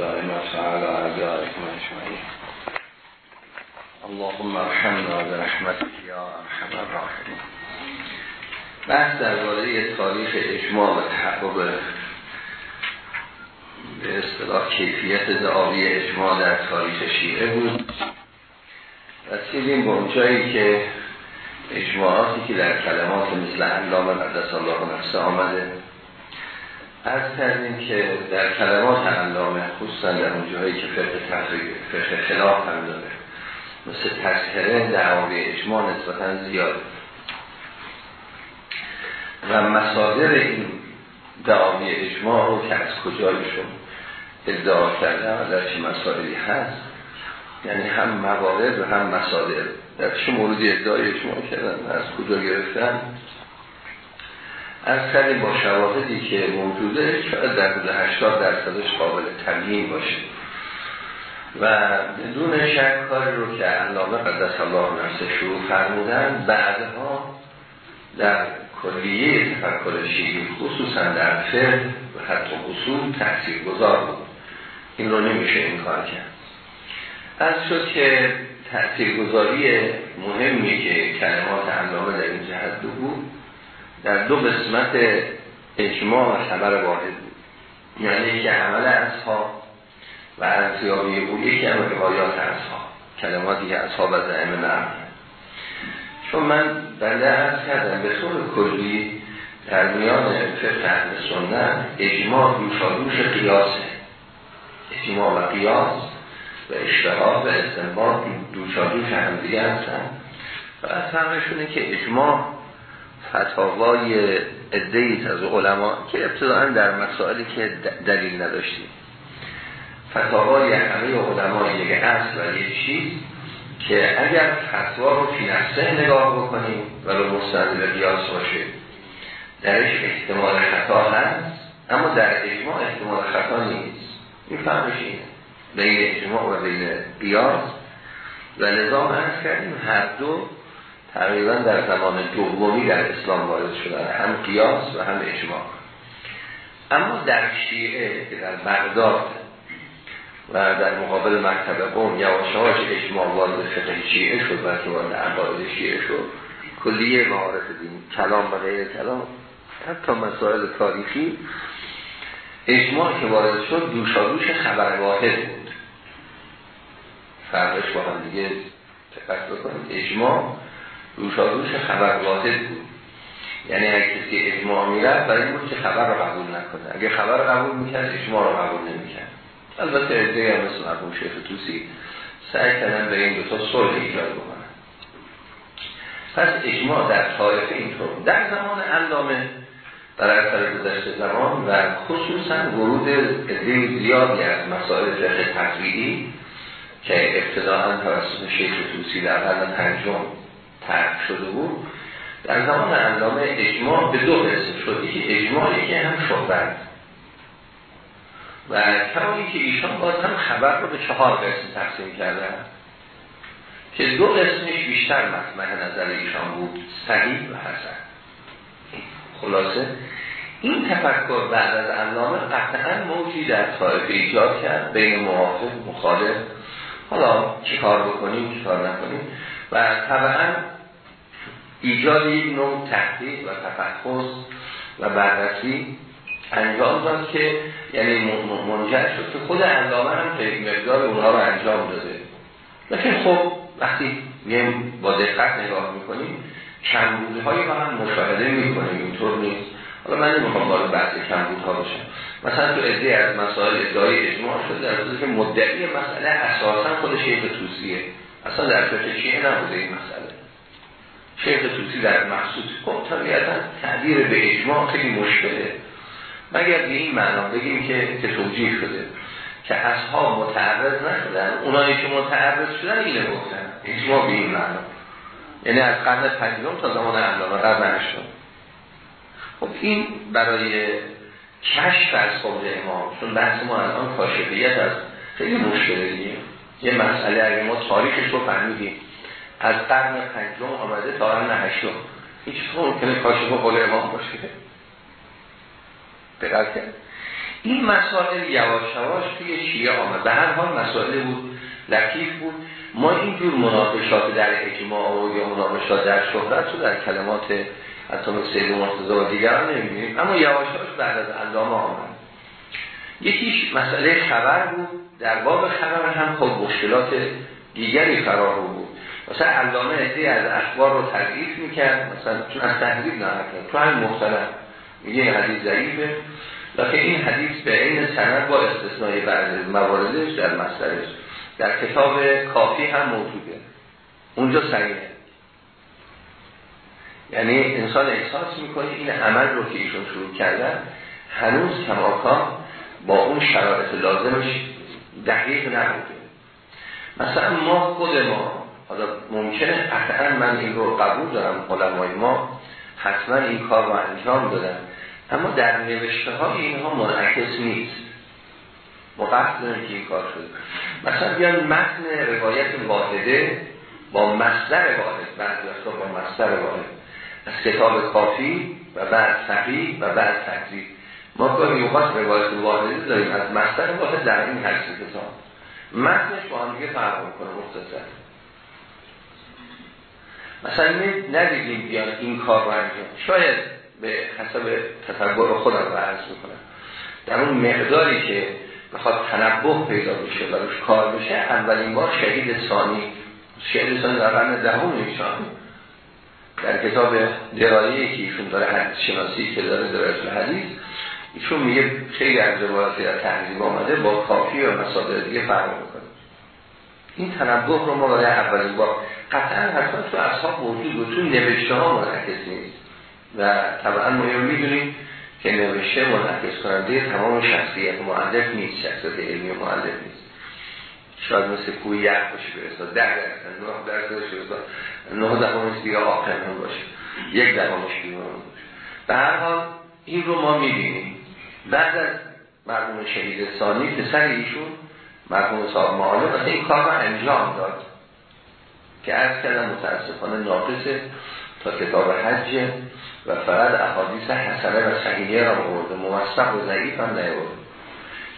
الدائمة علی اعدائکم اجمعین. اللهم ارحمنا برحمتك یا ارحم الراحمین. بحث درباره تاریخ اجماع و تحقق به اصطلاح کیفیت دعاوی اجماع در تاریخ شیعه بود. رسیدیم به اونجایی که اجماعاتی که در کلمات مثل علامه قدس الله نفسه آمده از کردیم که در کلمات علامه خصوصا در اونجایی که فقه تحقیق فقه خلاف هم داره. مثل تذکره دعاوی اجماع نسبتا زیاد و مصادر این دعاوی اجماع رو که از کجایشون ادعا کرده و در چه مسائلی هست یعنی هم موارد و هم مصادر. در چه موردی ادعای اجماع کردن از کجا گرفتن از کردیم با شواهدی که موجوده شاید در حدود 80 درصدش قابل تبیین باشه. و بدون شک کاری رو که علامه قدس الله نفسه شروع فرمودن بعدها در کلیه تفکر شیعی خصوصا در فقه و حتی اصول تأثیر گذار بود. این رو نمیشه این کار کرد. از شد که تأثیرگذاری مهمی که کلمات علامه در این جهت بود در دو قسمت اجماع و خبر واحد بود. یعنی که عمل اصحاب و ارزیابی او یکی هم روایات اصحاب کلماتی که اصحاب از ائمه نرم چون من بنده عرض کردم به طور کلی در میان فقه اهل سنت اجماع دوشادوش قیاسه. اجماع و قیاس و اشتهاد و استنباط هم دیگه هستن. و از که اجماع فتاوای ادهیت از علما که ابتداعا در مسائلی که دلیل نداشتیم. فتاوای همه علما یک اصل و یک چیز که اگر فتوا رو فی نفسه نگاه بکنیم ولو مستند به قیاس باشه درش احتمال خطا هست اما در اجماع احتمال خطا نیست. این فهمش اینه. بین اجماع و بین قیاس. و نظام ارز کردیم هر دو تقریبا در زمان دومی در اسلام وارد شدن هم قیاس و هم اجماع. اما در شیعه که در بغداد و در مقابل مکتب قوم یواشاش اجماع وارد فقه شیعه شد و که وارد عقاید شیعه شد. کلیه معارف دین کلام و غیر کلام حتی مسائل تاریخی. اجماع که وارد شد دوشادوش خبر واحد بود. فرقش با هم دیگه تفکر بکنید اجماع دوشادوش خبر واحد بود. یعنی اگه کسی اجماع میرد برای این بود که خبر رو قبول نکنه. اگه خبر رو قبول می‌کرد اجماع رو قبول نمی‌کرد. البته ادهی هم مثل مرحوم شیخ توسی سعی کردن به این دوتا صلح ایجاد بکنن. پس اجماع در طایفه اینطور در زمان علامه در اثر گذشته زمان و خصوصا ورود عده زیادی از مسائل فقه تقریبی که ابتداعا توسط شیخ توسی در قرن پنجم ترک شده بود در زمان علامه اجماع به دو قسم شد. یکی اجماعی که هم شهرت. و کمانی که ایشان باز هم خبر رو به چهار قسم تقسیم کردن. که دو قسمش بیشتر مطمئن نظر ایشان بود صحیح و حسن. خلاصه این تفکر بعد از علامه قطعا موجی در طایفه ایجاد کرد بین موافق مخالف. حالا چی کار بکنیم چی کار نکنیم؟ و طبعا ایجاد یک نوع تحقیق و تفکر و بررسی انجام داد که یعنی منجر شد که خود علامه هم که مقدار اونها رو انجام داده. لیکن خب وقتی میم با دقت نگاه می‌کنیم کمبودی هایی با هم مشاهده می‌کنیم اینطور نیست. حالا من نمی‌خوام وارد بحث کمبود ها باشم مثلا تو ادعای از مسائل ادعای اجماع شده در که مدعی مسئله اساسا خود شیخ توسیه. اصلا در فقه شیعه نبوده این مسئله؟ شیخ توسی در محسوس خب طبیعتا تعبیر به اجماع خیلی مشکله. مگر به این معنا بگیم که که توجیه شده که اصحاب متعرض نشدن اونایی که متعرض شدن اینه گفتن. اجماع به این معنا. یعنی از قرن پنجم تا زمان علامه قرن خب این برای کشف از قول امام چون بحث ما الان کاشفیت از خیلی مشکله دیگه. یه مسئله اگه ما تاریخش رو فهمیدیم. از قرن پنجم آمده تا قرن هشتم. هیچ ممکنه کاشف قول امام باشه. دقت این مسائل یواش یواش توی شیعه آمد. به هر حال مسائل بود لطیف بود. ما اینجور مناقشات در اجماع و یا مناقشات در شهرت رو در کلمات حتی سید مرتضی و دیگران نمی‌بینیم. اما یواش بعد از علامه آمد. یکیش مسئله خبر بود. در باب خبر هم خب مشکلات دیگری فرار بود. مثلا علامه ادهی از اخبار رو تضعیف می‌کرد مثلا چون از تحریف نه تو هم مختلف میگه حدیث ضعیفه. لکه این حدیث به این سند با استثنای بعض مواردش در مصدرش. در کتاب کافی هم موجوده. اونجا صحیحه. یعنی انسان احساس می‌کنه این عمل رو که ایشون شروع کردن هنوز کماکان با اون شرایط لازمش دقیق نبوده. مثلا ما خود ما حالا ممکنه قطعا من این رو قبول دارم علمای ما حتما این کار رو انجام دادن. اما در نوشته های اینها منعکس نیست. ما قصد داریم که این کار شده. مثلا بیان متن روایت واحده با مصدر واحد بعد با مصدر واحد. از کتاب کافی و بعد صحیح و بعد تکذیب. ما گاهی اوقات روایت واحده داریم از مصدر واحد در این حدیث کتاب. متنش با هم دیگه فرق می‌کنه مختصر مثلا ندیدیم بیان این کار رو انجام. شاید به حسب تصور خودم رو عرض می‌کنم در اون مقداری که بخواد تنبه پیدا بشه و روش کار بشه اولین بار شهید ثانی شهید ثانی در قرن دهم ایشان در کتاب درایه که ایشون داره حدیث شناسی که داره حدیث ایشون میگه خیلی از در تحضیب آمده با کافی و مصادر دیگه می‌کنه این تنبه رو ما برای اولین بار. قطعا حتما تو اصحاب موجود و تو نوشته ها منعکس نیست. و طبعا ما می‌دونیم که نوشته منعکس کننده تمام شخصیت معلف نیست شخصیت علمی معلف نیست. شاید مثل کوی یک باشه برسا ده درصد نه درصد برسا نه دهمش دیگه هم باشه. یک دهمش بیرون باشه. به هر حال این رو ما می‌بینیم. بعد از مرحوم شهید ثانی پسر ایشون مرحوم صاحب معالم مثلا این کار رو انجام داد. که از کردم متاسفانه ناقصه تا کتاب حج و فقط احادیث حسنه و صحیحه را مورد موثق و ضعیف هم نیورده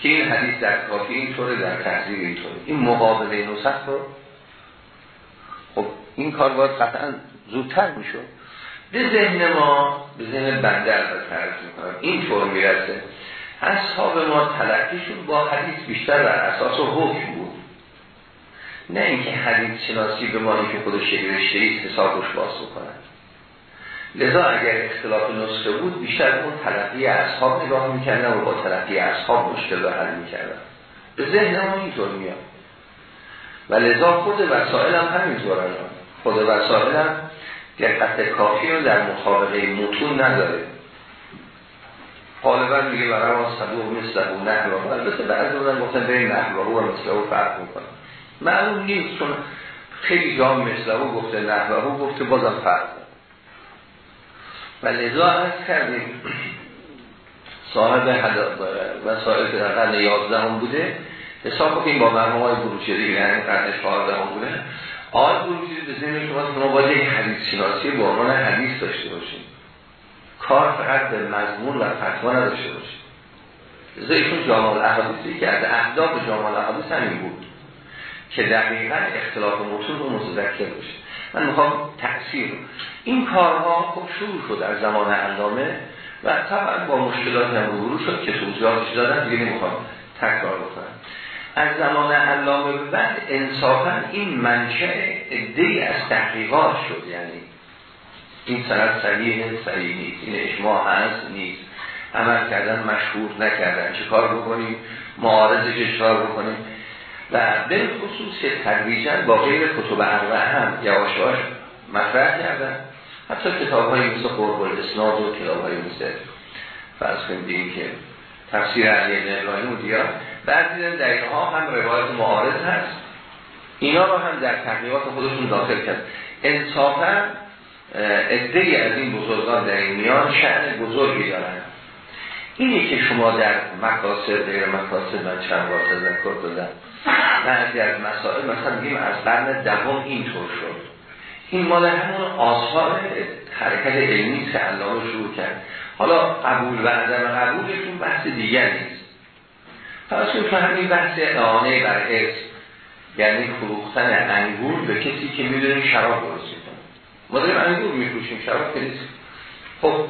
که این حدیث در کافی اینطوره در تحضیر اینطوره. این مقابله نسخ رو خب این کار باید قطعا زودتر می‌شد. به ذهن ما به ذهن بنده البته تعریف می‌کنم اینطور می‌رسه اصحاب ما تلقیشون با حدیث بیشتر در اساس و حکم بود. نه اینکه حدیث شناسی به مانی که خود شهیر شهید حسابش باز بکنن. لذا اگر اختلاف نسخه بود بیشتر اون تلقی اصحاب نگاه می‌کردن و با تلقی اصحاب مشکل رو حل می‌کردن. به ذهن ما اینطور میاد. و لذا خود وسائل هم همینطور خود وسائل هم دقت کافی رو در مطابقه متون نداره. غالبا میگه برای ما صدوق مثل او نحوه البته بعضی بودن گفتن بین نحوه و مثل او فرق می‌کنه. معلوم نیست چون خیلی جا مثل او گفته نحوه او گفته بازم فرق و لذا از کردیم صاحب وسائل که در قرن یازده هم بوده. حساب کنیم با مرموم های بروچری یعنی قرن چهارده هم بوده. آقای بروچری به ذهن شما که باید یک حدیث شناسی به عنوان حدیث داشته باشیم. کار فقط به مضمون و فتوا نداشته باشیم لذا ایشون جامع الاحادیثی که از اهداف جامع الاحادیث همین بود که دقیقا اختلاف متون رو متذکر باشه. من می‌خوام تأثیر این کارها خب شروع شد در زمان علامه و طبعا با مشکلات هم روبرو شد که توضیحاتش دادن دیگه نمی‌خوام تکرار بکنم. از زمان علامه بعد انصافا این منشأ ادهی از تحقیقات شد یعنی این سند صحیح صحیح نیست. این اجماع هست نیست. عمل کردن مشهور نکردن. چه کار بکنیم؟ معارضش اشتار بکنیم؟ و به خصوص تدریجا با غیر کتب اربعه هم یواش یواش مطرح کردن. حتی کتاب های مثل قرب الاسناد و کتاب های مثل فرض کنیم که تفسیر علی ابن ابراهیم و بعد دیدن در اینها هم روایت معارض هست. اینا رو هم در تحقیقات خودشون داخل کرد. انصافا ادهی از این بزرگان در این میان شعن بزرگی دارن. اینی که شما در مقاصد غیر مقاصد من چند بار تذکر دادم. بعضی از مسائل مثلا میگیم از قرن دهم اینطور شد. این مال همون آثار حرکت علمی که شروع کرد. حالا قبول و عدم قبولشون بحث دیگر نیست. فرض فهمی بحث اعانه بر اسم یعنی فروختن انگور به کسی که می‌دونه شراب درست ما داریم انگور میفروشیم شراب که نیست خب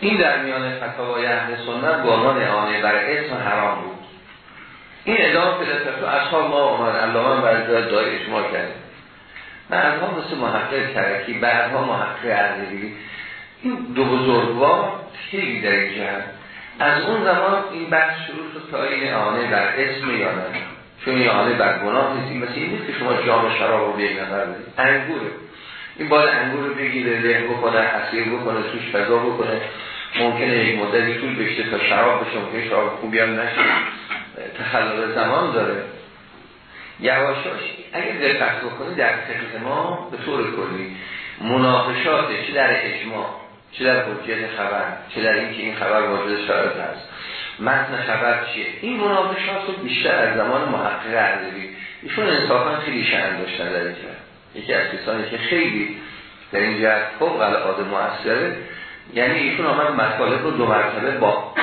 این در میان فتاوای اهل سنت با عنوان اعانه بر اسم حرام بود. این پیدا تو اصحاب ما اومد علامه بر دای اجماع کرد. بعدها مثل محقق ترکی بعدها محقق اردبیلی این دو بزرگوار خیلی در این جهت. از اون زمان این بحث شروع شد تا این آنه بر اسم یا نه چون این آنه بر گناه نیست. این مثل این نیست که شما جام شراب رو به یک نفر بدید. انگوره. این باید انگور رو بگیره له بکنه اسیر بکنه توش فضا بکنه ممکنه یک مدتی طول بشته تا شراب بشه ممکنه شراب خوبی هم نشه. تخلال زمان داره. یواشاش اگر دقت بکنید در فقه ما به طور کلی مناقشات چه در اجماع چه در حجیت خبر چه در اینکه این خبر واجد شرایط هست. متن خبر چیه؟ این مناقشات رو بیشتر از زمان محقق عرضی ایشون انصافا خیلی شأن داشتن در اینجا. یکی از کسانی که خیلی در این جهت فوق العاده موثره یعنی ایشون آمد مطالب رو دو مرتبه با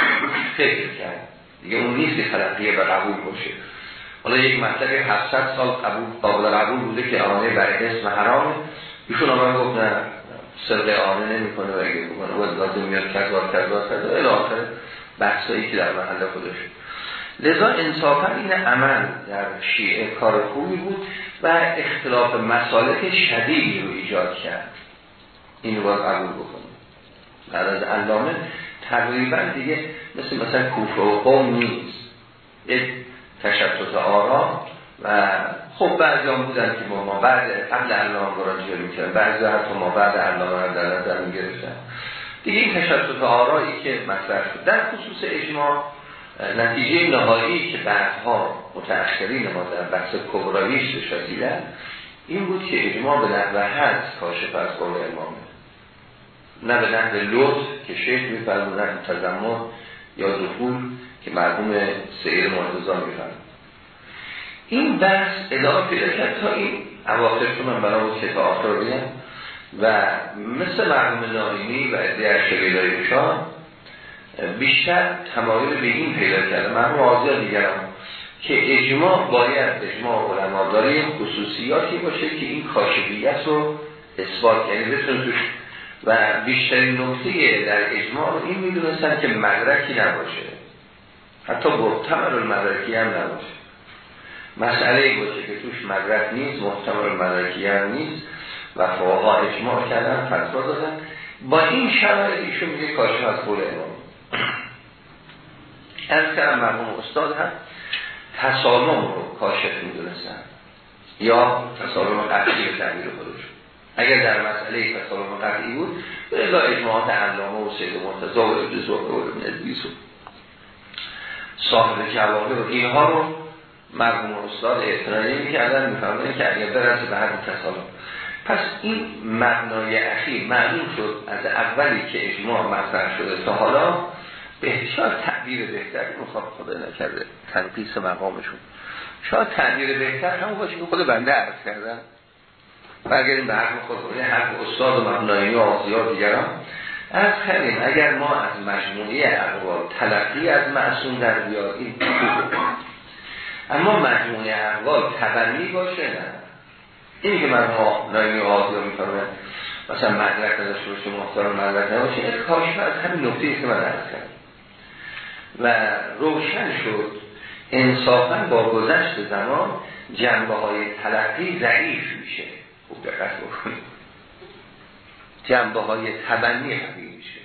فکر کرد. دیگه اون نیست که تلقیه به قبول باشه. حالا یک مطلب 700 سال قبول قابل قبول بوده که آنه برای اسم حرامه. ایشون آمد گفت نه سرقه آنه نمی کنه و اگه بکنه و لازم میاد کذار کذار کذار الاخر بحثایی که در محل خودش لذا انصافا این عمل در شیعه کار خوبی بود و اختلاف مسالک شدیدی رو ایجاد کرد. این رو قبول بکنه بعد از علامه تقریبا دیگه مثل مثلا کوفه و قوم نیست. تشتت آرا و خب بعضی هم بودن که ما, ما بعد قبل علامه مراجعه می‌کنن بعضی حتی ما بعد علامه در نظر می‌گرفتن. دیگه این تشتت آرایی که مطرح شد. در خصوص اجماع نتیجه نهایی که بعدها متأخرین ما در بحث کبراییش رسیدن این بود که اجماع به نحوه هست کاشف از قول امامه. نه به نحوه لطف که شیخ میفرمونن تزمون یا دخول که مرحوم سعیر مرتضا میفرمون این بحث ادامه پیدا کرد تا این اواخر من برای که تا آخر و مثل مرحوم نارینی و ادعای شگیدایشان بیشتر تمایل به این پیدا کرده مرحوم آزیا دیگرم که اجماع باید اجماع علما داره خصوصیاتی باشه که این کاشفیت رو اثبات یعنی بتونه توش. و بیشترین نکته در اجماع این می‌دونستن که مدرکی نباشه. حتی محتمل المدرکی هم نباشه. مسئله باشه که توش مدرک نیست محتمل المدرکی هم نیست. و فوقا اجماع کردن فتوا دادن. با این شرایط ایشون میگه کاشف از قول امام. از کردم مرموم استاد هم تسالم رو کاشف می‌دونستن. یا تسالم قطعی به تعبیر خودشون اگر در مسئله تسالم قطعی بود به ازا اجماعات علامه و سید مرتضا و ابن و ابن ادریس و صاحب جواهر و اینها رو مرحوم استاد اعتراضی می‌کردن میفرمایند که اگر برسه به حد تسالم. پس این مبنای اخیر معلوم شد از اولی که اجماع مطرح شده تا حالا بهتر تعبیر بهتر مخواب خدا نکرده تنقیص مقامشون. شاید تعبیر بهتر همون باشه که خود بنده عرض کردن. برگردیم به حرف خود حرف استاد و مبنایی و آزیار دیگران. از کردیم اگر ما از مجموعه اقوال تلقی از معصوم در بیاد این اما مجموعه اقوال تبنی باشه نه. اینی که من ما نایمی آزیار میفرمه مثلا مدرک ازش باشه مختار مدرک نباشه. این از همین نقطه که من عرض کردم. و روشن شد. انصافا با گذشت زمان جنبه های تلقی ضعیف میشه. خوب دقت بکنید. جنبه های تبنی قوی میشه.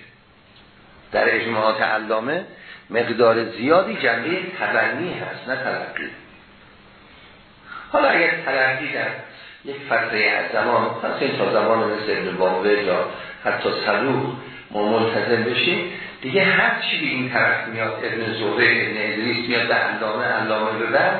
در اجماعات علامه مقدار زیادی جنبه تبنی هست نه تلقی. حالا اگر تلقی در یک فتره از زمان پس این تا زمان مثل ابن یا حتی صدوق ما ملتزم بشیم دیگه هر چی به این طرف میاد ابن زوره ابن ادریس میاد در علامه علامه ببر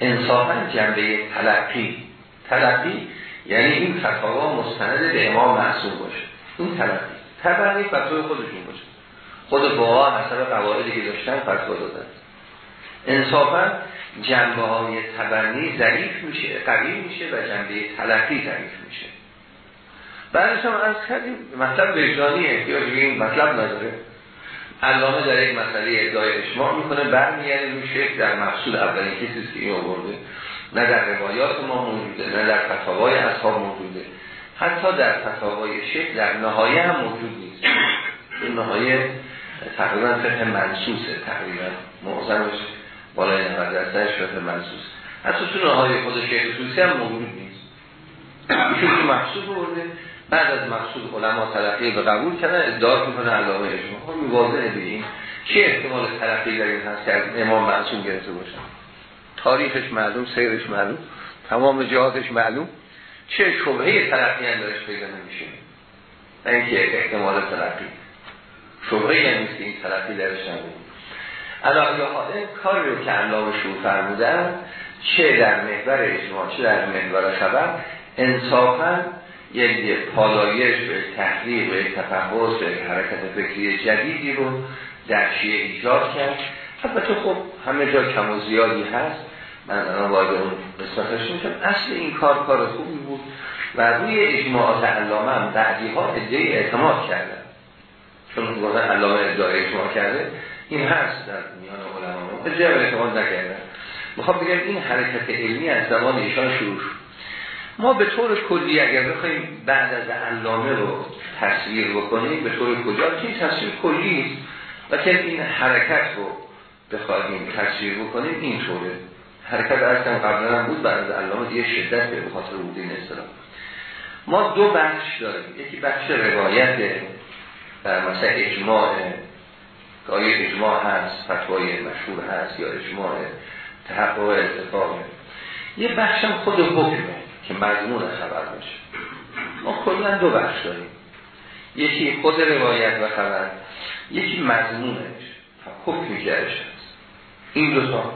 انصافا جنبه تلقی. تلقی یعنی این فتاوا مستند به امام معصوم باشه. این تلقی. تبنی فتوای خودشون باشه. خود باها حسب قواعدی که داشتن فتوا دادن. انصافا جنبه های تبنی ضعیف میشه قوی میشه و جنبه تلقی ضعیف میشه. بعدش هم از کردیم مطلب وجدانیه. یا این مطلب نداره. علامه در یک مسئله ادعای اجماع می‌کنه برمیگرده روی شکل در مقصود اولین کسی که این آورده نه در روایات ما موجوده نه در فتاوای اصحاب موجوده. حتی در فتاوای شکل در نهایه هم موجود نیست. این نهایه تقریبا فقه منسوسه. تقریبا معظمش بالای 90 درصدش فقه منسوس. حتی تو نهایه خود شیخ توسی هم موجود نیست. ایشون که مقصود برده. بعد از مقصود علما تلقی به قبول کردن ادعا می‌کنه علامه اجماع. خب واضحه دیگه چه احتمال تلقی در این هست که امام معصوم گرفته باشن. تاریخش معلوم سیرش معلوم تمام جهاتش معلوم. چه شبهه تلقی هم پیدا نمیشه. نه اینکه احتمال تلقی. شبهه هم نیست که این تلقی درش نبود. علاقه حاله کاری رو که علامه شروع فرمودن چه در محور اجماع چه در محور خبر انصافا یک پالایش به تحقیق به تفحص حرکت فکری جدیدی رو در شیعه ایجاد کرد. البته خب همه جا کم و زیادی هست. من الان وارد اون قسمتش میشم اصل این کار کار خوبی بود و روی اجماعات علامه هم بعدی ها ادعای اعتماد کردن. چون گفتن علامه ادعای اجماع کرده این هست در میان علما. ادعای اعتماد نکردن. می‌خوام بگم این حرکت علمی از زمان ایشان شروع شد. ما به طور کلی اگر بخوایم بعد از علامه رو تصویر بکنیم به طور کجا که تصویر کلی و که این حرکت رو بخواهیم تصویر بکنیم این طوره. حرکت ارکم قبلا هم بود بعد از علامه دیگه شدت به خاطر بود این اصطلاح. ما دو بخش داریم. یکی بخش روایت در مثلا اجماع آیا اجماع هست فتوای مشهور هست یا اجماع تحقق اتفاقه یه بخشم خود حکمه که مضمون خبر باشه ما کلا دو بخش داریم. یکی خود روایت و خبر یکی مضمونش. حکمی که هست. این دو تا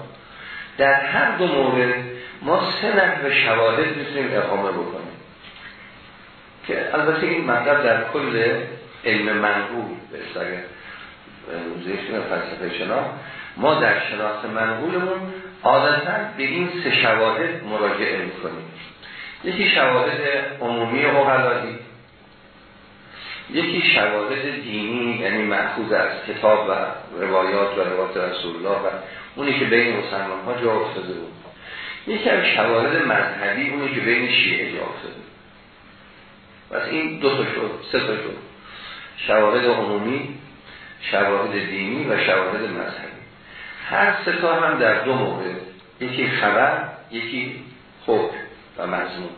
در هر دو مورد ما سه نحو شواهد می‌تونیم اقامه بکنیم. که البته این مطلب در کل علم منقول به اصلاح روزیشون فلسفه شنا ما در شناخت منقولمون عادتا به این سه شواهد مراجعه می‌کنیم. یکی شواهد عمومی اقلایی یکی شواهد دینی یعنی محفوظ از کتاب و روایات و روایات رسول الله و اونی که بین مسلمان ها جا افتاده بود. یکی از شواهد مذهبی اونی که بین شیعه جا افتاده. پس این دو تا شد سه تا شد شواهد عمومی شواهد دینی و شواهد مذهبی. هر سه تا هم در دو مورد یکی خبر یکی حکم و مضمون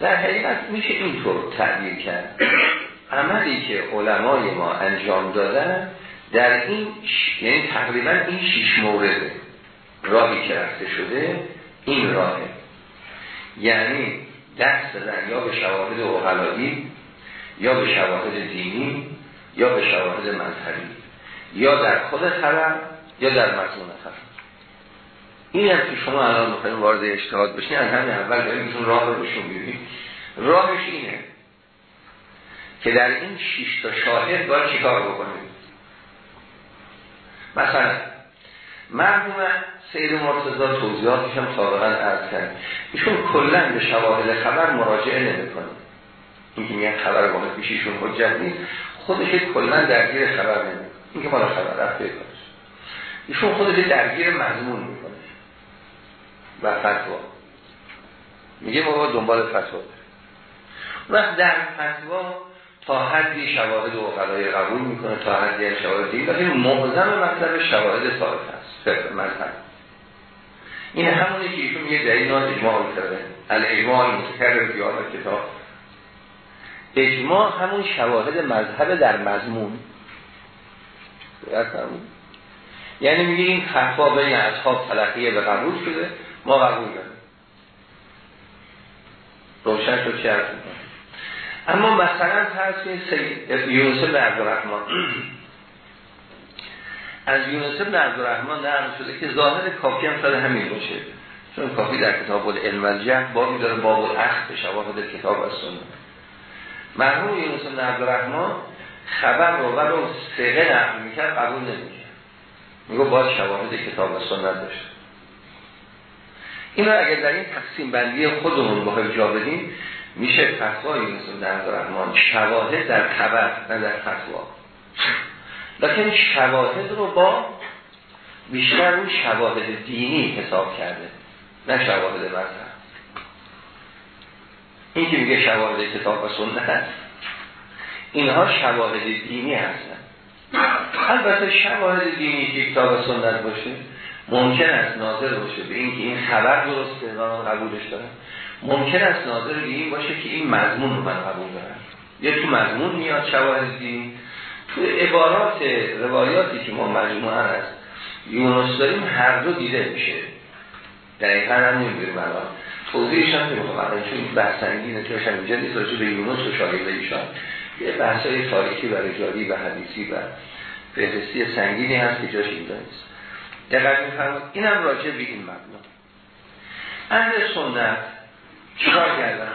در حقیقت میشه اینطور تعبیر کرد. عملی که علمای ما انجام دادن در این ش... یعنی تقریبا این شیش مورده راهی که رفته شده این راهه. یعنی دست دادن یا به شواهد اقلایی یا به شواهد دینی یا به شواهد مذهبی یا در خود خبر یا در مضمون خبر این هم که شما الان می‌خوایم وارد اجتهاد بشین از همین اول داریم میتون راه رو بشون بیدیم راهش اینه که در این شش تا شاهد باید چیکار بکنیم؟ مثلا مرحوم سید مرتضی توضیحاتش هم سابقا عرض کرد ایشون کلا به شواهد خبر مراجعه نمی‌کنه. اینکه میگن خبر واقع پیشیشون حجت نیست. خودش کلا درگیر خبر نمی‌کنه. اینکه مال خبر رفته ایشون خودش درگیر مضمون و فتوا. میگه ما دنبال فتوا و در فتوا تا حدی شواهد و قضای قبول می‌کنه تا حدی شواهد دید ولی معظم مطلب شواهد ثابت هست فقه مذهب. این همونی که ایشون میگه در این اجماع کرده الاجماع متکرر بیان کتاب اجماع همون شواهد مذهب در مضمون. یعنی میگه این فتوا بین اصحاب تلقیه به قبول شده. ما قبول داریم روشن شد چه اما مثلا فرض کنید یونس بن عبدالرحمن. از یونس بن عبدالرحمن نقل شده که ظاهر کافی هم شده همین باشه چون کافی در کتاب العلم الجهل بابی داره باب الاخت به شواهد کتاب و سنت. مرحوم یونس بن عبدالرحمن خبر رو ولو سقه نقل می‌کرد قبول نمی‌کرد. میگو باید شواهد کتاب و سنت داشت اینا اگر در این تقسیم بندی خودمون با جا بدیم میشه فتوای مثل در رحمان شواهد در خبر نه در فتوا. لیکن شواهد رو با بیشتر اون شواهد دینی حساب کرده نه شواهد مذهب. این که میگه شواهد کتاب و سنت اینها شواهد دینی هستن. البته شواهد دینی کتاب و سنت باشه ممکن است ناظر باشه به اینکه این خبر درسته و قبولش دارن ممکن است ناظر به این باشه که این مضمون رو من قبول دارم. یا تو مضمون میاد شواهد دینی تو عبارات روایاتی که ما مجموعه است یونس داریم هر دو دیده میشه. دقیقا هم نمی‌دونیم الان. توضیحش هم نمی‌خوام. الان چون بحث سنگینه که اینجا نیست. راجع به یونس و شاگرد ایشان. یه بحث های تاریخی و رجالی و حدیثی و فهرستی سنگینی هست که جاش اینجا نیست. دقیق میفرماد اینم راجع به این مبنا. اهل سنت چیکار کردن؟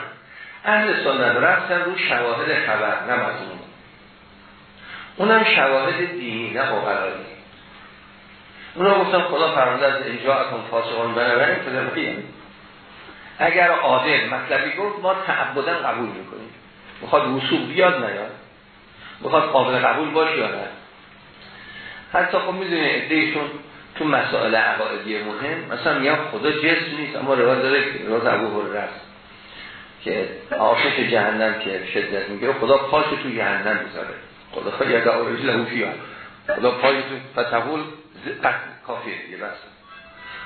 اهل سنت رفتن رو شواهد خبر نه مضمون. اونم شواهد دینی نه اقلایی اونا گفتن خدا فرمانده از اینجا اکن فاسقان بنابراین فضل اگر عادل مطلبی گفت ما تعبدن قبول می‌کنیم. می‌خواد وصول بیاد نیاد می‌خواد قابل قبول باشه یا نه؟ حتی خب می‌دونه ادهشون تو مسائل عقایدی مهم مثلا میگم خدا جسم نیست اما روایت داره روایت ابو هریره است که آتش جهنم که شدت می‌گیره خدا پاش تو جهنم می‌ذاره. خدا یاد آورج لهو فیها خدا پاش تو فتحول کافیه دیگه بس.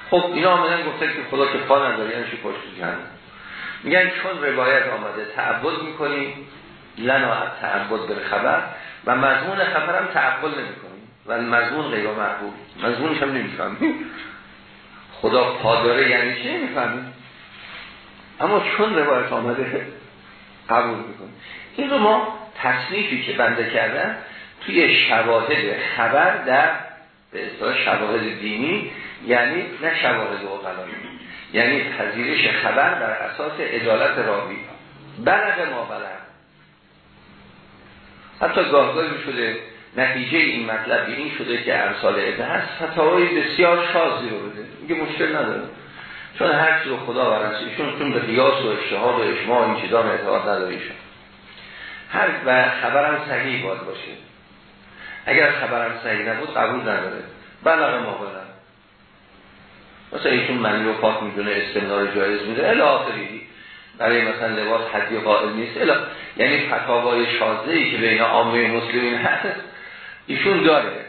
خب اینا آمدن گفته که خدا که پا نداره یعنی پاش تو جهنم؟ میگن چون روایت آمده تعبد می‌کنیم لنا تعبد به خبر و مضمون خبرم تعبد نمی‌کنیم و مضمون غیر معقول مضمونش هم نمی‌فهمیم خدا پاداره یعنی چی نمی‌فهمیم اما چون روایت آمده قبول می‌کنیم این رو ما تصنیفی که بنده کردن توی شواهد خبر در به اصطلاح شواهد دینی یعنی نه شواهد اوغلایی یعنی پذیرش خبر بر اساس عدالت راوی. بلغ ما بلغ. حتی گاهگاهی شده نتیجه این مطلب این شده که ارسال عده هست فتاوی بسیار شازی رو بده. میگه مشکل نداره. چون هر رو خدا برسیشون چون به قیاس و اشتهاد و اجماع این چیزا اعتقاد نداریشون هر و خبرم صحیح باید باشه. اگر خبرم صحیح نبود قبول نداره. بلغ ما بلغ. مثلا ایشون منی رو پاک می‌دونه استمنار جایز میده. الی آخری. برای مثلا لباس حدی قائل نیست. الا یعنی فتاوای شازده ای که بین عامه مسلمین هست ایشون داره.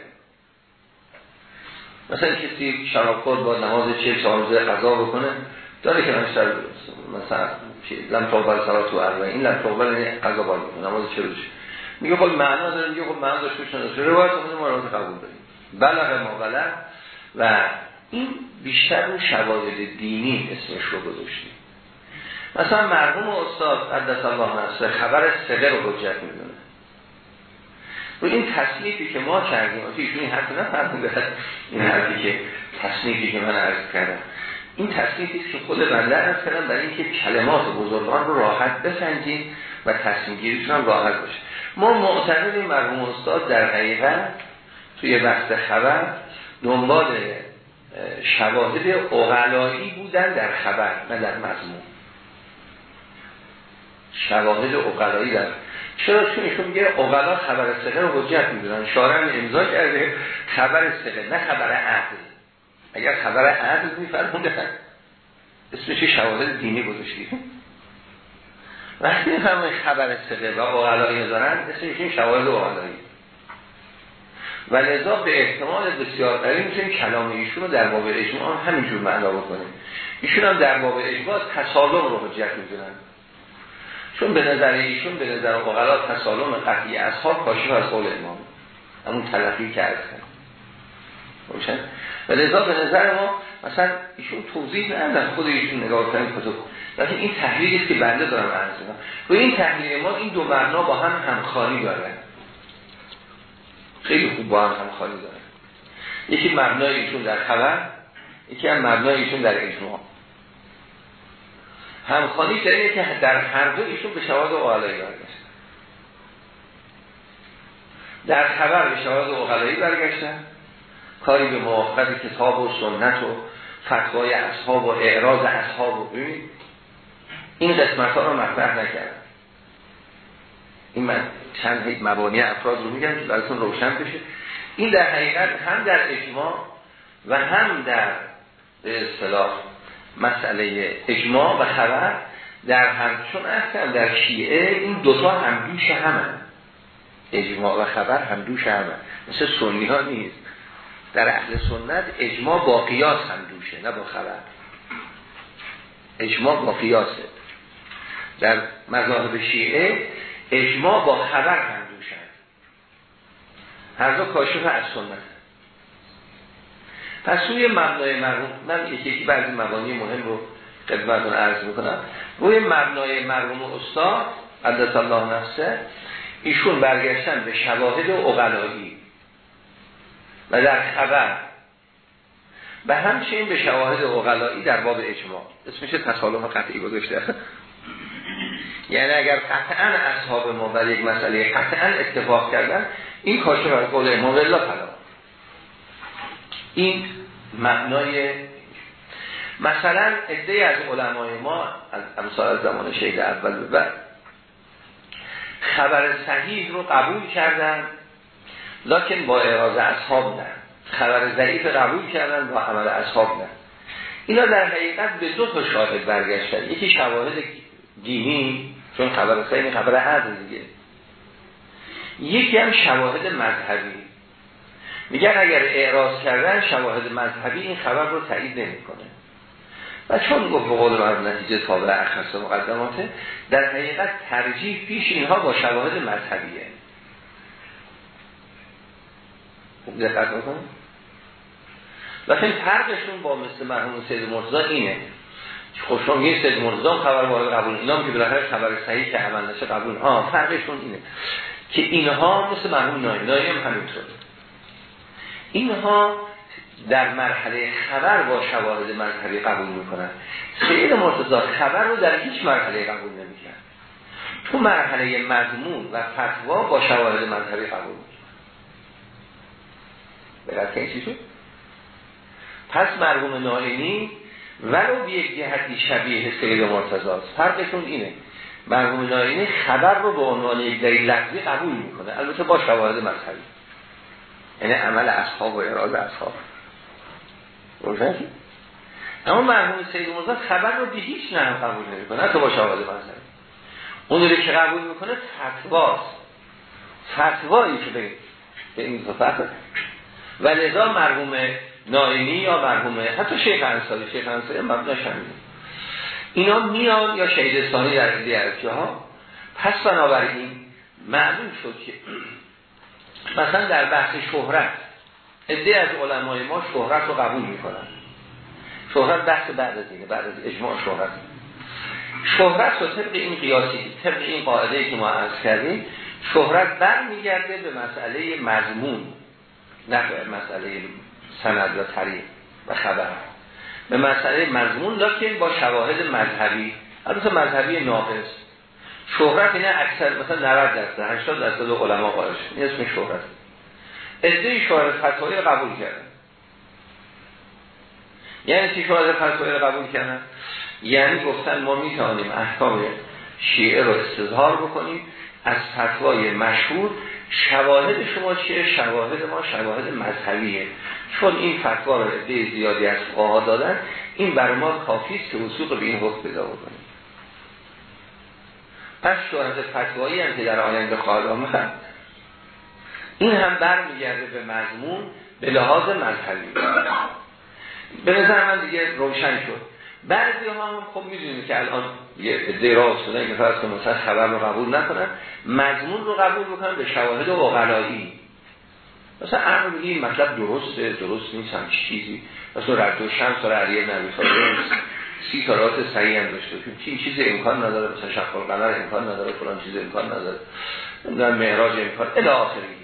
مثلا کسی شراب با نماز چه چهارزه قضا بکنه داره که من مثلا لم توبر صلات و عربه این لم توبر یعنی قضا باید نماز چه روش میگه خب معنا داره میگه خب معنا داشته شده روایت ما رو قبول داریم. بلغ ما بلغ. و این بیشتر اون شواهد دینی اسمش رو گذاشتیم. مثلا مرحوم استاد قدس الله نصر خبر سقه رو حجت می‌دونه. و این تصنیفی که ما کردیم ایشون این حرف نفرمونده این حرفی که تصنیفی که من عرض کردم. این تصنیفی که خود بنده عرض کردم برای اینکه کلمات بزرگان رو راحت بسنجیم و تصمیم راحت باشه. ما معتقدیم مرحوم استاد در حقیقت توی بحث خبر دنبال شواهد اغلایی بودن در خبر نه در مضمون. شواهد اغلایی در چرا چون ایشون میگه اغلا خبر سقه رو حجت می‌دونن. شارع امضا کرده خبر سقه نه خبر عقل اگر خبر عقل میفرموندن اسمش شواهد دینی گذاشتیم وقتی هم خبر سقه و اغلایی دارن اسمش شواهد اغلایی و لذا به احتمال بسیار قریب می‌تونیم کلام ایشون رو در باب اجماع هم همینجور معنا بکنیم. ایشون هم در باب اجماع تسالم رو حجت می‌دونن. چون به نظر ایشون به نظر اقلا تسالم قطعی اصحاب کاشف از قول امام. همون تلقی کرد روشن؟ و لذا به نظر ما مثلا ایشون توضیح ندن خود ایشون نگاه کنید کتب لیکن این تحلیلی که بنده دارم عرض و این تحلیل ما این دو معنا با هم همخوانی دارن خیلی خوب با هم همخوانی داره. یکی مبنای ایشون در خبر یکی هم مبنای ایشون در اجماع. همخوانی در که در هر دو ایشون به شواهد اقلایی برگشتن در خبر به شواهد اقلایی برگشتن. کاری به موافقت کتاب و سنت و فتوای اصحاب و اعراض اصحاب و ببینید این قسمت ها رو مطرح نکردم این من چند مبانی افراد رو میگم که براتون روشن بشه. این در حقیقت هم در اجماع و هم در به اصطلاح مسئله اجماع و خبر در هم چون اصلا در شیعه این دوتا هم دوش همه. اجماع و خبر هم دوش همه. مثل سنی ها نیست. در اهل سنت اجماع با قیاس هم دوشه نه با خبر. اجماع با قیاسه. در مذاهب شیعه اجماع با خبر هم دوشن هر دو کاشف از سنت. پس روی مبنای مرحوم من یکی یکی بعضی مبانی مهم رو خدمتتون عرض می‌کنم. روی مبنای مرحوم استاد قدس الله نفسه ایشون برگشتن به شواهد اقلایی. و در خبر و همچنین به شواهد اقلایی در باب اجماع. اسمش تصالح قطعی گذاشته. یعنی اگر قطعا اصحاب ما در یک مسئله قطعا اتفاق کردن این کاشف از قول امام الله این معنای مثلا عده از علمای ما از امثال زمان شهید اول به بعد خبر صحیح رو قبول کردن لکن با اعراض اصحاب نه. خبر ضعیف قبول کردن با عمل اصحاب نه. اینا در حقیقت به دو تا شاهد برگشتن. یکی شواهد دینی چون خبر صحیح خبر عدل دیگه. یکی هم شواهد مذهبی. میگن اگر اعراض کردن شواهد مذهبی این خبر رو تایید نمی‌کنه. و چون گفت به قول مرد نتیجه تابع اخص مقدماته در حقیقت ترجیح پیش اینها با شواهد مذهبیه. خوب دقت بکنم لیکن فرقشون با مثل مرحوم سید مرتضی اینه. خب شما یه سید مرتضی خبر وارد قبول اینا که بالاخره خبر صحیح که عمل نشه قبول ها فرقشون اینه. که اینها مثل مرحوم نایی نایی هم همینطور اینها در مرحله خبر با شواهد مذهبی قبول می‌کنن. سید مرتضی خبر رو در هیچ مرحله قبول نمی‌کنن. تو مرحله مضمون و فتوا با شواهد مذهبی قبول می‌کنن. بگرد که شد؟ پس مرحوم نائینی ولو به یک جهتی شبیه سید مرتضی فرقشون اینه. مرحوم نائینی خبر رو به عنوان یک دلیل لفظی قبول می‌کنه. البته با شواهد مذهبی. یعنی عمل اصحاب و اراده اصحاب. روشن اما مرحوم سید مرتضی خبر رو به هیچ نه قبول نمی‌کنه تو با شواهد مذهبی اون رو که قبول می‌کنه فتواست. فتوایی که به این صفت و لذا مرحوم نائینی یا مرحوم حتی شیخ انصاری شیخ انصاری مبناش اینا میان یا شهید ثانی در دیارتی ها پس بنابراین معلوم شد که مثلا در بحث شهرت عده از علمای ما شهرت رو قبول می‌کنن. شهرت بحث بعد از اینه بعد از اجماع شهرت. شهرت رو طبق این قیاسی طبق این قاعده که ما عرض کردیم شهرت بر میگرده به مسئله مضمون نه به مسئله سند و طریق و خبر. به مسئله مضمون لکن با شواهد مذهبی البته مذهبی ناقص. شهرت اینه اکثر مثلا 90 درصد 80 درصد علما قائل شد این اسم شهرت. ادعای شهرت فتوایی رو قبول کردن. یعنی چی شهرت فتوایی رو قبول کردن؟ یعنی گفتن ما می توانیم احکام شیعه رو استظهار بکنیم. از فتوای مشهور شواهد شما چیه؟ شواهد ما شواهد مذهبیه. چون این فتوا رو به زیادی از فقها دادن این برای ما کافی است که وسوق به این حکم پیدا بکنیم. پس شواهد فتوایی هم که در آینده خواهد آمد. این هم برمیگرده به مضمون به لحاظ مذهبی. به نظر من دیگه روشن شد. بعضی ها هم خب می‌دونیم که الان یه عده را افتادن که فرض مثلا خبر رو قبول نکنن مضمون رو قبول بکنن به شواهد و وقلایی مثلا امر میگه مطلب درسته درست نیست هم چیزی. مثلا رد و شمس و علیه نبی سی تارات صحیح هم داشته چین چیز امکان نداره مثلا شفا قمر امکان نداره فلان چیز امکان نداره. نمی‌دونم معراج امکان الی آخری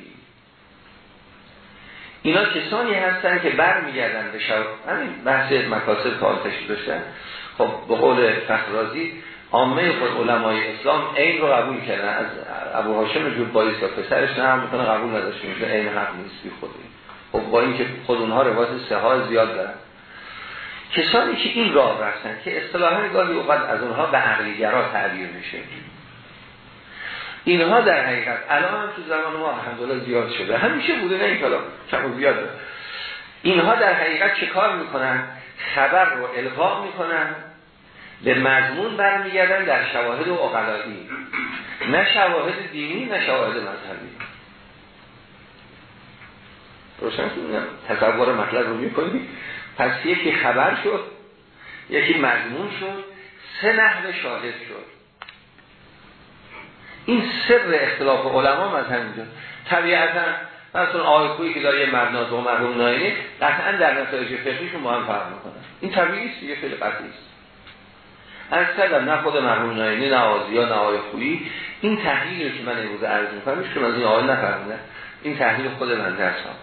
اینا کسانی هستن که برمیگردن به شب همین بحث مکاسب کار تشکیل داشتن. خب به قول فخرازی عامه خود علمای اسلام این رو قبول کردن. از ابو هاشم جور بایست و پسرش نه هم بکنه قبول نداشت میشه این حق نیست بی خودی. خب با اینکه خود اونها روایت سه ها زیاد دارن. کسانی که این راه رفتن که اصطلاحا گاهی اوقات از اونها به عقلیگرا تعبیر میشه. اینها در حقیقت الان تو زمان ما الحمدلله زیاد شده. همیشه بوده نه این کلام کم بیاد اینها در حقیقت چه کار می‌کنن؟ خبر رو القا می‌کنن به مضمون برمیگردن در شواهد و اقلایی نه شواهد دینی نه شواهد مذهبی. روشن تصور مطلب رو می‌کنی؟ پس یکی خبر شد یکی مضمون شد سه نحو شاهد شد. این سر اختلاف علما از همینجا طبیعتا مثلا آقای که داره یه مبنا دو مرحوم ناینی قطعا در نتایج فقهیشون با هم فرق می‌کنن. این طبیعی است دیگه خیلی قطعی است. از کردم نه خود مرحوم ناینی نه آزیا نه آقای خویی این تحلیلی که من امروز عرض می‌کنم ایشون از این آقای نفرمودن این تحلیل خود من درسام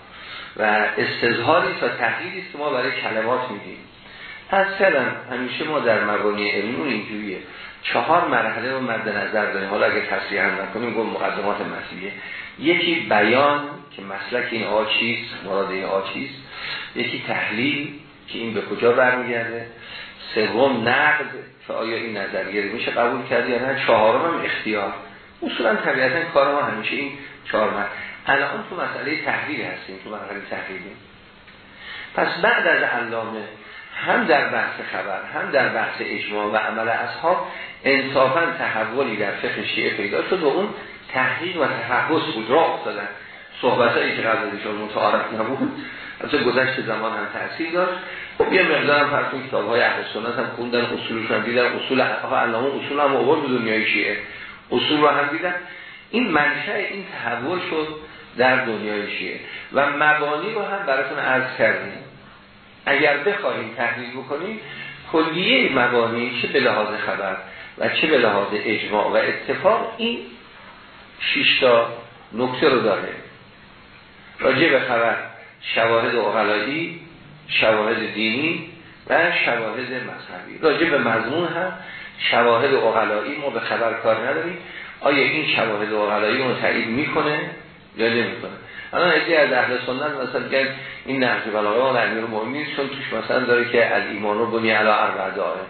و استظهاری تا تحلیلی است که ما برای کلمات میگیم. از همیشه ما در مبانی علمی اینجوریه. چهار مرحله رو مد نظر داریم. حالا اگه تصریح هم نکنیم گفت مقدمات مسیحیه. یکی بیان که مسلک این آقا چیست مراد این آقا چیست. یکی تحلیل که این به کجا برمیگرده. سوم نقد که آیا این نظریه میشه قبول کرد یا نه. چهارم هم اختیار. اصولا طبیعتا کار ما همیشه این چهار مرحله. الان تو مسئله تحلیل هستیم تو مرحله تحلیلی. پس بعد از علامه هم در بحث خبر هم در بحث اجماع و عمل اصحاب انصافا تحولی در فقه شیعه پیدا شد و اون تحقیق و تحبس بود را افتادن. صحبت هایی که قبل ایشان متعارف نبود از گذشت زمان هم تاثیر داشت. خب یه مقدار هم فرسون کتاب های اهل سنت هم خوندن اصولش هم دیدن اصول علامه اصول هم آورد به دنیای شیعه. اصول رو هم دیدن. این منشأ این تحول شد در دنیای شیعه. و مبانی رو هم براتون عرض کردیم. اگر بخواهیم تحلیل بکنیم کلیه مبانی چه به لحاظ خبر و چه به لحاظ اجماع و اتفاق این شیشتا نکته رو داره. راجع به خبر شواهد اقلایی شواهد دینی و شواهد مذهبی. راجع به مضمون هم شواهد اقلایی ما به خبر کار نداریم. آیا این شواهد اقلایی رو تایید می‌کنه؟ یا نمی‌کنه الان ادعی از اهل سنت مثلا گفت این نهج بلاغه و امیر المؤمنین چون توش مثلا داره که از ایمان رو بنی علی داره.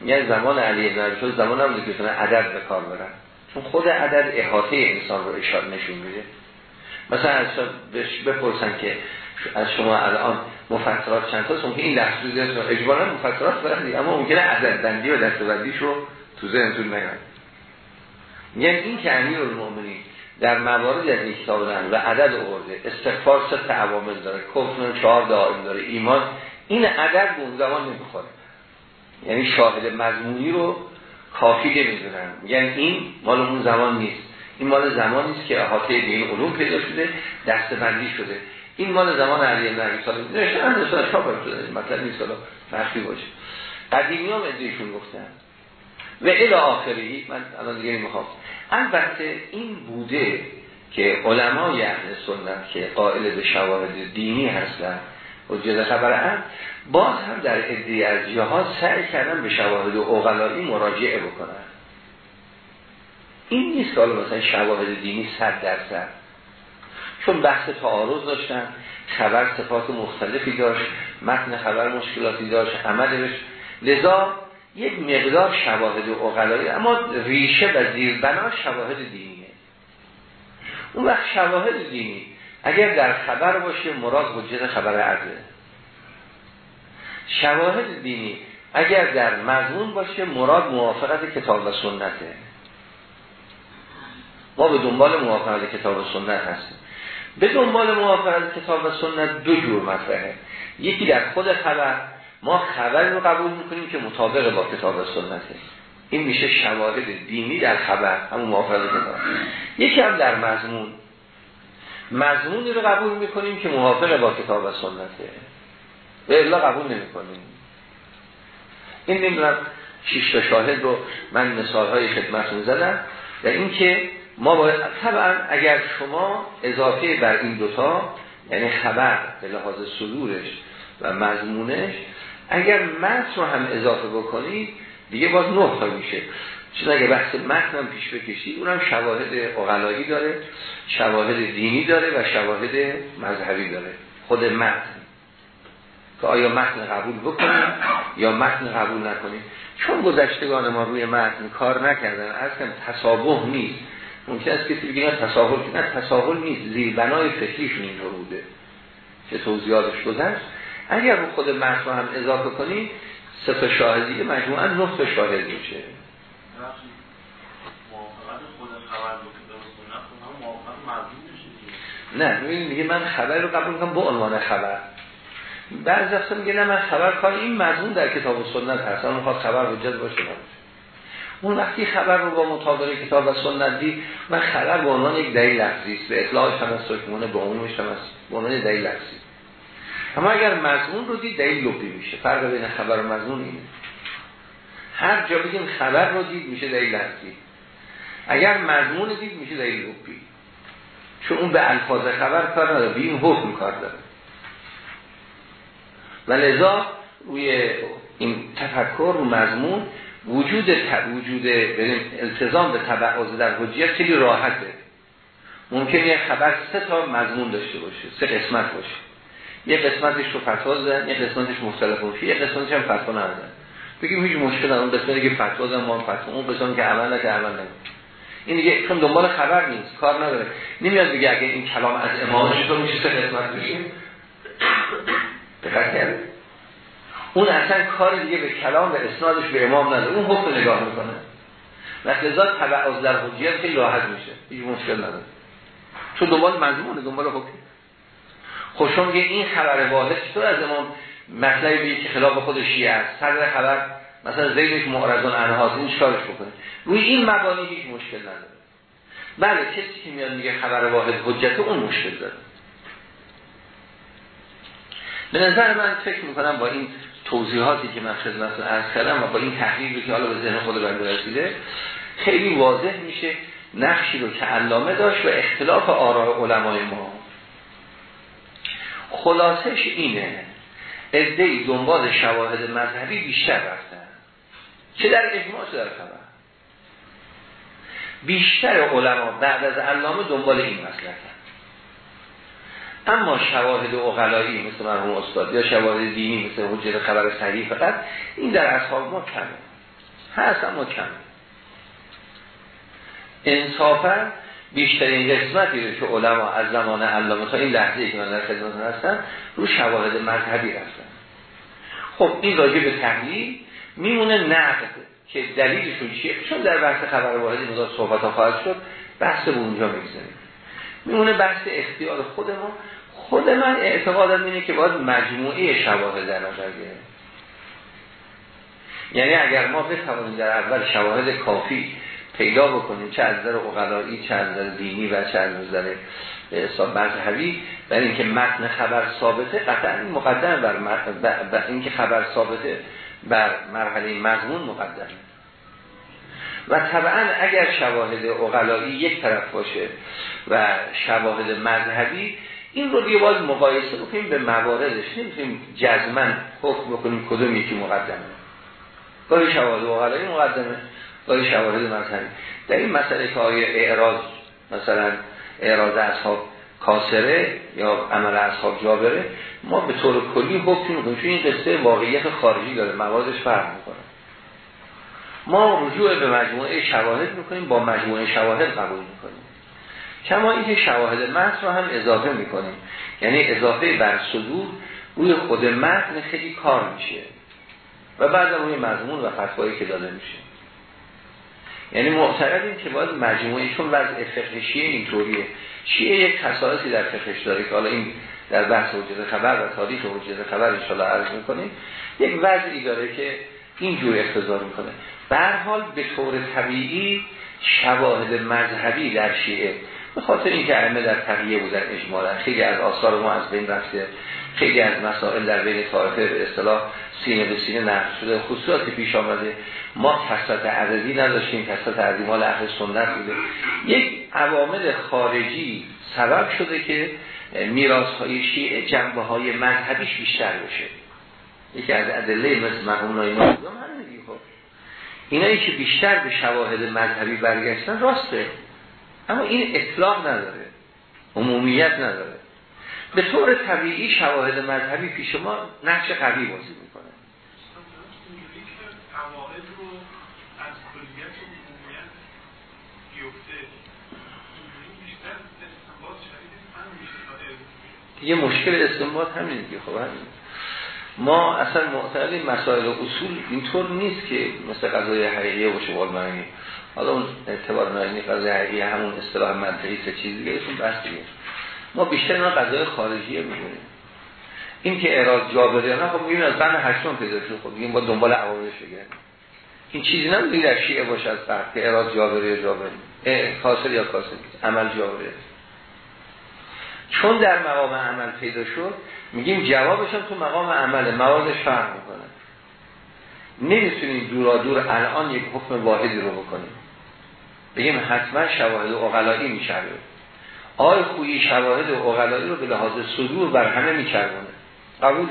میگن زمان علی بن ابی زمان هم که عدد به کار برن چون خود عدد احاطه انسان رو اشاره نشون میده. مثلا از بپرسن که از شما الان مفسرات چند تا که این لحظه رو اجبارا مفسرات برن اما ممکنه عدد بندی و دستبندیش رو تو ذهنتون نیاد. میگن این که امیر المؤمنین در موارد از این کتاب و عدد آورده استغفار سه عوامل داره کفر چهار دائم داره ایمان این عدد به اون زمان نمی‌خوره. یعنی شاهد مضمونی رو کافی نمی‌دونن. یعنی این مال اون زمان نیست. این مال زمانی است که احاطه به این علوم پیدا شده دستبندی شده. این مال زمان علی بن ابی طالب نشه هم مثلا چاپ شده. مطلب نیست. حالا فرقی باشه. قدیمی هم گفتن. و الی آخری من الان دیگه نمی‌خوام. البته این بوده که علمای اهل سنت که قائل به شواهد دینی هستن حجت خبر باز هم در ادعی از جهاد سعی کردن به شواهد اقلایی مراجعه بکنن. این نیست که مثلا شواهد دینی صد درصد. چون بحث تعارض داشتن خبر صفات مختلفی داشت متن خبر مشکلاتی داشت عملش لذا یک مقدار شواهد و اقلایی اما ریشه و زیربنا شواهد دینیه. اون وقت شواهد دینی اگر در خبر باشه مراد حجت خبر عدله. شواهد دینی اگر در مضمون باشه مراد موافقت کتاب و سنته. ما به دنبال موافقت کتاب و سنت هستیم. به دنبال موافقت کتاب و سنت دو جور مطرحه. یکی در خود خبر ما خبر رو قبول می‌کنیم که مطابق با کتاب سنته این میشه شواهد دینی در خبر همون موافقت کتاب یکی هم در مضمون. مضمونی رو قبول می‌کنیم که موافق با کتاب و سنته به الا قبول نمی‌کنیم. این نمی‌دونم شش تا شاهد رو من مثال های خدمتون زدم. و اینکه ما باید طبعا اگر شما اضافه بر این دوتا یعنی خبر به لحاظ صدورش و مضمونش اگر متن رو هم اضافه بکنید دیگه باز نه تا میشه. چون اگه بحث متن هم پیش بکشید اونم شواهد اقلایی داره شواهد دینی داره و شواهد مذهبی داره. خود متن. که آیا متن قبول بکنیم یا متن قبول نکنیم؟ چون گذشتگان ما روی متن کار نکردن اصلا تصابه نیست. ممکن است کسی بگه نه نه تساهل نیست. زیر بنای فکریشون اینطور بوده. که توضیحاتش گذشت؟ اگر رو خود متن هم اضافه کنیم سه شاهدی مجموعا نه تا شاهد میشه. نه میگه من خبر رو قبول کنم با عنوان خبر. بعضی اصلا میگه نه من خبر کار این مضمون در کتاب و سنت هست. اون می‌خواد خبر حجت باشه. اون وقتی خبر رو با مطابق کتاب و سنت دید من خبر به عنوان یک دلیل لفظی است. به اطلاعش هم از سکمونه به عمومش هم از به عنوان دلیل لفظی. اما اگر مضمون رو دید دلیل لفظی میشه. فرق بین خبر و مضمون اینه. هر جا بگیم خبر رو دید میشه دلیل لفظی اگر مضمون دید میشه دلیل لفظی چون اون به الفاظ خبر کار نداره. به این حکم کار داره. و لذا روی این تفکر رو مضمون وجود وجود التزام به تبعاض در حجیت خیلی راحته. ممکن یه خبر سه تا مضمون داشته باشه سه قسمت باشه. یه قسمتش رو فتوا زدن یه قسمتش مختلف باشه یه قسمتش هم فتوا ندادن بگیم هیچ مشکل اون قسمتی که فتوا زدن ما فتوا. اون قسمتی که عمل نکرد عمل نکرد این دیگه چون دنبال خبر نیست کار نداره. نمیاد بگه اگه این کلام از امام چطور میشه سه قسمت بشه دقت اون اصلا کار دیگه به کلام و اسنادش به امام نداره. اون حکم نگاه می‌کنه. لذا از در حجیت خیلی راحت میشه. هیچ مشکل نداره. چون دنبال مضمون دنبال حکم. خوشم میگه این خبر واحد چطور از امام مطلبی بگه که خلاف خود شیعه است؟ صدر خبر مثلا زیدش معرضان انهاز این چکارش بکنه؟ روی این مبانی هیچ مشکل نداره. بله کسی که میاد میگه خبر واحد حجت اون مشکل داره. به نظر من فکر می‌کنم با این توضیحاتی که من خدمتتون عرض کردم و با این تحلیلی که حالا به ذهن خود بنده رسیده خیلی واضح میشه نقشی رو که علامه داشت و اختلاف آراء علمای ما. خلاصش اینه. ادهی دنبال شواهد مذهبی بیشتر رفتن. چه در اجماع چه در خبر؟ بیشتر علما بعد از علامه دنبال این مسلکن اما شواهد اقلایی مثل مرحوم استاد یا شواهد دینی مثل حجر خبر صحیح فقط این در اصحاب ما کمه. هست اما کمه. انصافا بیشترین قسمتی رو که علما از زمان علامه تا این لحظه که من در خدمت هستم رو شواهد مذهبی رفتن. خب این راجع به تحلیل میمونه نقد که دلیلشون چیه؟ چون در بحث خبر واحدی مدار صحبت ها خواهد شد بحث اونجا می‌گذاریم. میمونه بحث اختیار خود ما خود من اعتقادم اینه که باید مجموعه شواهد در نظر یعنی اگر ما بتوانیم در اول شواهد کافی پیدا بکنیم چه از نظر اقلایی چه از نظر دینی و چه از نظر حساب مذهبی. برای اینکه متن خبر ثابته قطعا مقدم بر, بر اینکه خبر ثابته بر مرحله مضمون مقدمه و طبعا اگر شواهد اقلایی یک طرف باشه و شواهد مذهبی این رو دیگه باید مقایسه بکنیم به مواردش. نمی‌تونیم جزمن حکم بکنیم کدوم یکی مقدمه. گاهی شواهد اقلایی مقدمه. گاهی شواهد مذهبی. در این مسئله که آیا اعراض مثلا اعراض اصحاب کاسره یا عمل اصحاب جابره ما به طور کلی حکم می‌کنیم. چون این قصه واقعیت خارجی داره موادش فرق می‌کنه. ما رجوع به مجموعه شواهد می‌کنیم با مجموعه شواهد قبول می‌کنیم. کما اینکه شواهد متن رو هم اضافه می‌کنیم. یعنی اضافه بر صدور روی خود متن خیلی کار میشه. و بعد روی مضمون و فتوایی که داده میشه. یعنی معتقدیم که باید مجموعه چون وضع فقه شیعه اینطوریه. شیعه یک خصائصی در فقهش داره که حالا این در بحث وجود خبر و تاریخ وجود خبر انشاءالله عرض می‌کنیم یک وضعی داره که اینجور اختزار می‌کنه. به حال به طور طبیعی شواهد مذهبی در شیعه به خاطر اینکه ائمه در تقیه بودن اجمالا خیلی از آثار ما از بین رفته خیلی از مسائل در بین طایفه به اصطلاح سینه به سینه نقل شده خصوصات پیش آمده ما کسرت عددی نداشتیم کسرت عددی مال اهل سنت بوده. یک عوامل خارجی سبب شده که میراث های شیعه جنبه های مذهبیش بیشتر بشه. یکی از ادله مثل مرحوم هم خب. اینایی که بیشتر به شواهد مذهبی برگشتن راسته. اما این اطلاق نداره عمومیت نداره. به طور طبیعی شواهد مذهبی پیش ما نقش قوی بازی یه مشکل استنباط همین دیگه خب همین. ما اصلا معتقد مسائل و اصول اینطور نیست که مثل قضای حقیقی و شمال معنی حالا اون اعتبار معنی قضای حقیقی همون اصطلاح منطقی سه چیز دیگه ایشون بحث دیگه. ما بیشتر اینا قضای خارجیه می‌دونیم. این که اراز جابریانه خب می‌بینیم از قرن هشتم پیدا شد خب میگیم با دنبال عواملش بگردیم. این چیزی نمی‌دونی در شیعه باشه از فرق که اراز جابری یا جابری کاسر یا کاسر عمل جابری چون در مقام عمل پیدا شد میگیم جوابش تو مقام عمل موادش فرق می‌کنه. نمی‌تونیم دورا دور الان یک حکم واحدی رو بکنیم. بگیم حتما شواهد اقلایی میشه آی خویی شواهد اقلایی رو به لحاظ صدور بر همه میکرونه قبول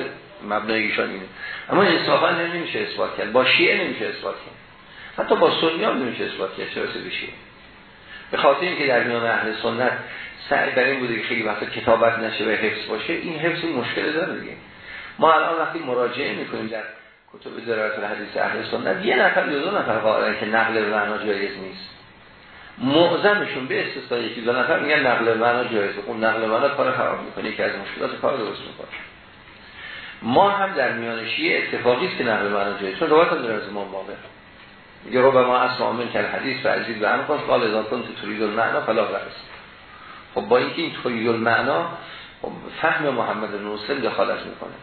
مبنای ایشان اینه. اما انصافا نمیشه اثبات کرد. با شیعه نمیشه اثبات کرد. حتی با سنی هم نمیشه اثبات کرد. چرا بشه به خاطر اینکه در میان اهل سنت سعی بر این بوده که خیلی وقت کتابت نشه و حفظ باشه این حفظ مشکل داره دیگه. ما الان وقتی مراجعه می‌کنیم در کتب درایت الحدیث اهل سنت یه نفر یا دو نفر قائلن که نقل به معنا جایز نیست. معظمشون به استثنا یکی دو نفر میگن نقل به معنا جایزه اون نقل معنا کار خراب می‌کنه که از مشکلات کار درست می‌کنه. ما هم در میان شیعه اتفاقی است که نقل معنا جایزه چون روایت هم از امام باقر میگه رو به ما اسماء من کل حدیث و عزیز و انقاس قال اذا کنت تريد المعنى فلا برس خب با اینکه این تريد المعنا خب فهم محمد نوسل دخالت می‌کنه.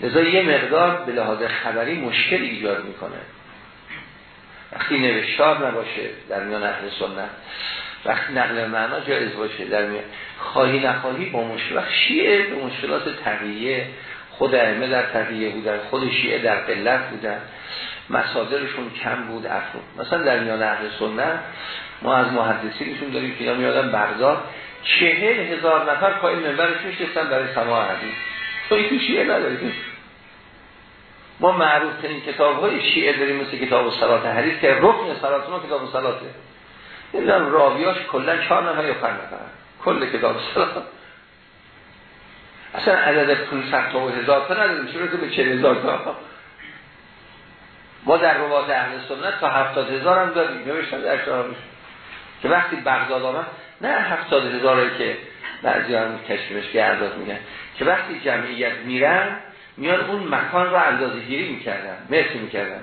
لذا یه مقدار به لحاظ خبری مشکل ایجاد می‌کنه. وقتی نوشتار نباشه در میان اهل سنت وقتی نقل معنا جایز باشه در میان خواهی نخواهی با مشکل وقت شیعه به مشکلات تقییه خود ائمه در تقییه بودن خود شیعه در قلت بودن. مصادرشون کم بود افراد مثلا در میان اهل سنت ما از محدثینشون داریم که میادن بغداد چهل هزار نفر پای منبرش میشستن برای سماع حدیث. تو این شیعه نداریم ما معروف ترین کتاب های شیعه داریم مثل کتاب صلات حدیث که رکن صلات ما کتاب صلاته. نمی‌دونم راویاش کلا چهار نفر یا پنج نفر. کل کتاب صلات. اصلا عدد 500 تا و هزار تا نداریم. چرا که به 40 هزار تا؟ ما در روات اهل سنت تا 70 هزار هم داریم نوشتن در شرابش که وقتی بغداد آمد نه 70 هزاری که بعضی هم که انداز میگن که وقتی جمعیت میرن میان اون مکان رو اندازه گیری می‌کردن مرسی می‌کردن.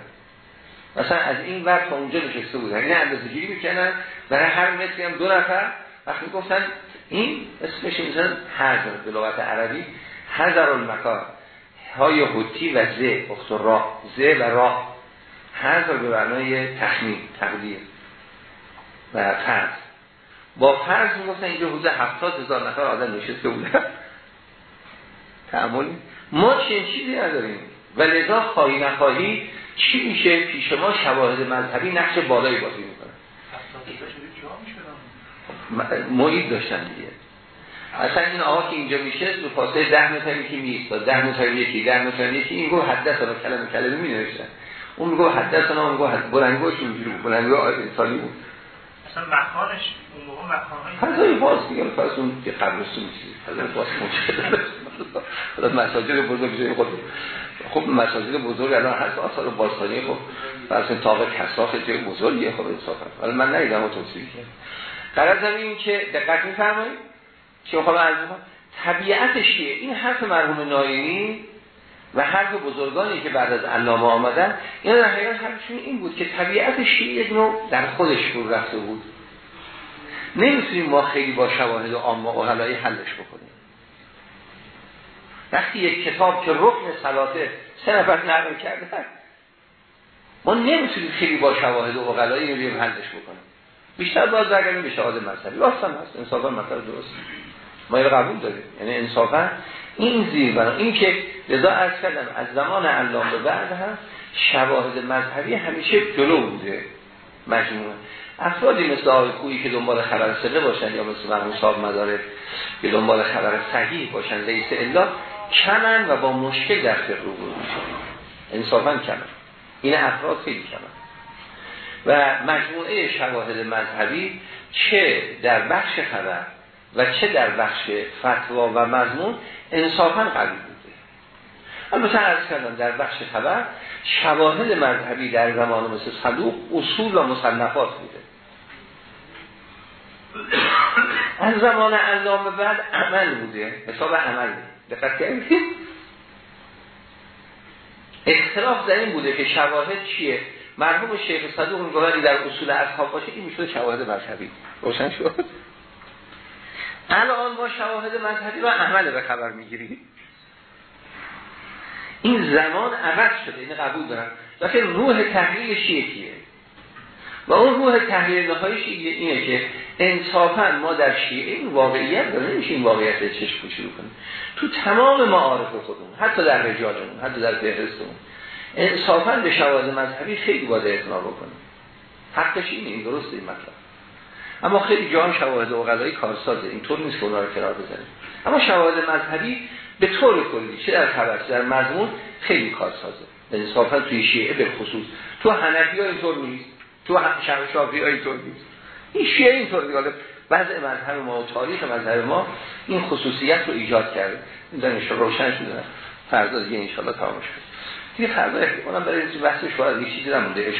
مثلا از این ور تا اونجا نشسته بودن این اندازه گیری می‌کردن برای هر متری هم دو نفر وقتی گفتن این اسمش میزن هزار به لغت عربی هزار المکان های حوتی و زه اخت راه زه و راه هزار به معنای تخمین تقدیر و فرض. با فرض می‌گفتن اینجا حدود هفتاد هزار نفر آدم نشسته بودن. تعملی ما چنین چیزی نداریم. و لذا خواهی نخواهی چی میشه پیش ما شواهد مذهبی نقش بالایی بازی می‌کنه. محیط داشتن دیگه. اصلا این آقا که اینجا میشه تو فاصله ده متر یکی میست ده متر یکی ده متر یکی. این گفت حدث رو کلمه کلمه می نوشتن اون میگه حدث اون میگه بلنگوش اینجوری بود. بلنگوش انسانی بود. اصلا مکانش اون موقع مکانهای فضای باز دیگه فرض اون که قبرستون میشه فضای باز مشکل مساجد بزرگ جای خود خب مساجد بزرگ الان هست. آثار باستانی خب فرض تاق کساخ جای بزرگیه خب انصافا. ولی من ندیدم توصیف کنم قرار این که دقت می‌فرمایید. که خب از طبیعت شیعه این حرف مرحوم نایینی و حرف بزرگانی که بعد از علامه آمدن این در حقیقت این بود که طبیعت شیعه یک نوع در خودش رو رفته بود. نمی‌تونیم ما خیلی با شواهد عام و اغلایی حلش بکنیم. وقتی یک کتاب که رکن صلاته سه نفر نقل کرده ما نمی‌تونیم خیلی با شواهد و اغلایی رو حلش بکنیم. بیشتر باز برگردیم به شواهد مذهبی. واسه هست. انصافا مثلا درست. ما قبول داریم. یعنی انصافا این زیر برای این که لذا از کردم از زمان علام به بعد هم شواهد مذهبی همیشه جلو بوده مجموعه. افرادی مثل آقای کویی که دنبال خبر سقه باشن یا مثل مرمون صاحب مداره که دنبال خبر صحیح باشن لیس الا کمن و با مشکل در فقه رو میشن. انصافا کمن. این افراد خیلی کمن. و مجموعه شواهد مذهبی چه در بخش خبر و چه در بخش فتوا و مضمون انصافا قوی بوده. البته عرض کردم در بخش خبر شواهد مذهبی در زمان مثل صدوق اصول و مصنفات بوده. از زمان علامه بعد عمل بوده حساب عمل. دقت کردید؟ اختلاف در این بوده که شواهد چیه؟ مرحوم شیخ صدوق میگه در اصول اصحاب باشه این میشه شواهد مذهبی. روشن شد؟ الان ما شواهد مذهبی و عمل به خبر می‌گیریم. این زمان عوض شده این قبول دارم. لیکن روح تحلیل شیعه و اون روح تحلیل نهایی شیعه اینه که انصافا ما در شیعه این واقعیت داره نمیشه این واقعیت چشم پوشی کنیم تو تمام معارف خودمون حتی در رجالمون حتی در فهرستمون انصافا به شواهد مذهبی خیلی باید اعتنا بکنیم. حقش اینه این درسته این مطلب. اما خیلی جان شواهد اوغلایی کارسازه اینطور نیست که اونا رو کنار بزنیم اما شواهد مذهبی به طور کلی چه در خبر در مضمون خیلی کارسازه. انصافا توی شیعه به خصوص. تو حنفی ها اینطور نیست. تو شافعی ها اینطور نیست. این شیعه اینطور دیگه وضع مذهب ما و تاریخ مذهب ما این خصوصیت رو ایجاد کرده. دانش روشن شده. فردا دیگه ان شاء الله تمام شد دیگه فردا احتمالاً برای بحث شوهر یه چیزی نمونده.